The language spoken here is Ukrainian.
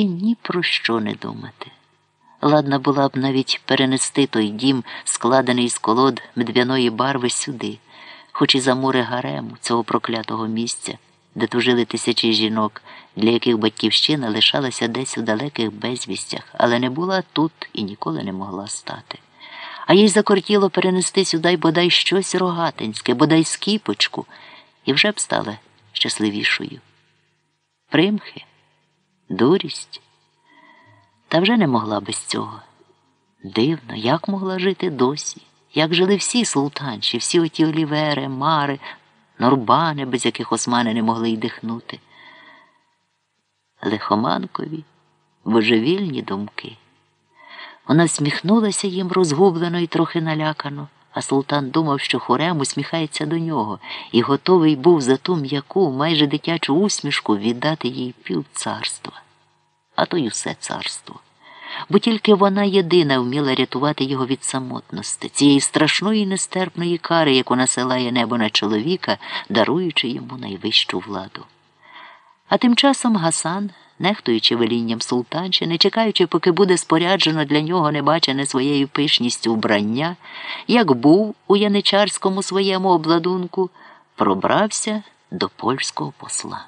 і ні про що не думати. Ладна була б навіть перенести той дім, складений з колод медвяної барви сюди, хоч і за мури гарему цього проклятого місця, де тужили тисячі жінок, для яких батьківщина лишалася десь у далеких безвістях, але не була тут і ніколи не могла стати. А їй закортіло перенести сюди бодай щось рогатинське, бодай скіпочку, і вже б стала щасливішою. Примхи, дурість. Та вже не могла без цього. Дивно, як могла жити досі, як жили всі султанші, всі оті олівери, мари, норбани, без яких османи не могли й дихнути. Лихоманкові божевільні думки. Вона всміхнулася їм розгублено і трохи налякано, а султан думав, що хорем усміхається до нього, і готовий був за ту м'яку, майже дитячу усмішку віддати їй пів царства, а то й усе царство. Бо тільки вона єдина вміла рятувати його від самотності, цієї страшної нестерпної кари, яку насилає небо на чоловіка, даруючи йому найвищу владу. А тим часом Гасан, нехтуючи велінням султанщини, чекаючи, поки буде споряджено для нього небачене своєю пишністю вбрання, як був у яничарському своєму обладунку, пробрався до польського посла.